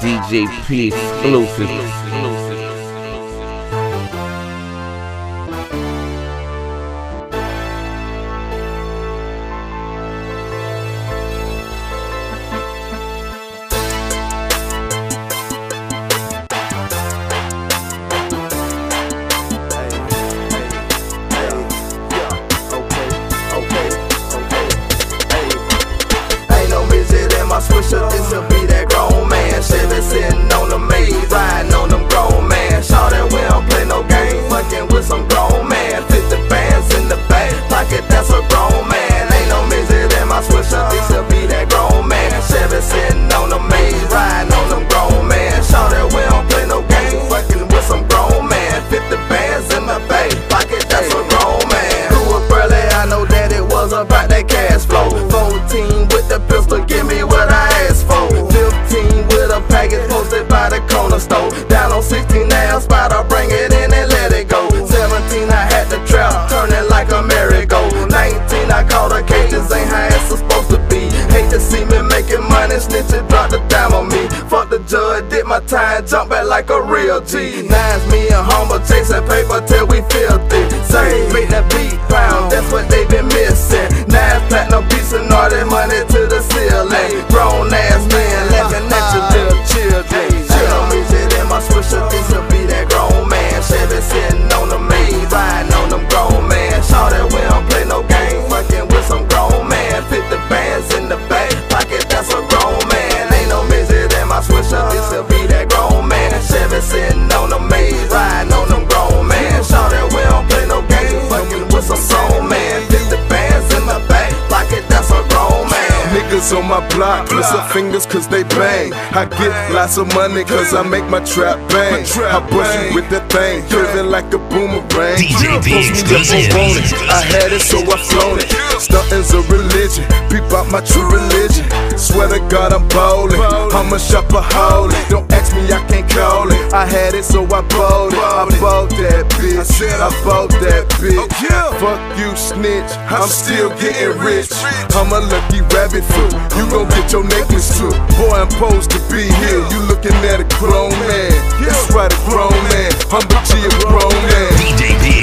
DJ P exclusive. Midget in my swisher, this'll be that grown man. Chevy sitting on the maze, riding on them grown man. Shawty, we don't play no game, fucking with some grown man. 50 bands in the back pocket, that's a grown man. Grew up early, I know that it was about that like a real G. Nines me and humble, chasing paper till we filthy. Say, make that beat pound, that's what they been missing. Nine platinum piece and all that money to the ceiling. Grown ass Niggas on my block, miss up fingers cause they bang. I get lots of money cause I make my trap bang. I bust you with that thing, curving like a boomerang. DJ P Post me up exclusive. on it. I had it so I flown it. Stunting's a religion, peep out my true religion. Swear to God I'm ballin', I'm a shopper holy. Don't ask me, I can't call it. I had it so I bought bitch. Oh, Fuck you, snitch, I'm still getting rich. I'm a lucky rabbit foot, you gon' get your necklace too. Boy, I'm supposed to be here, you looking at a grown man. That's right, a grown man. I'm a G, a grown man. DJ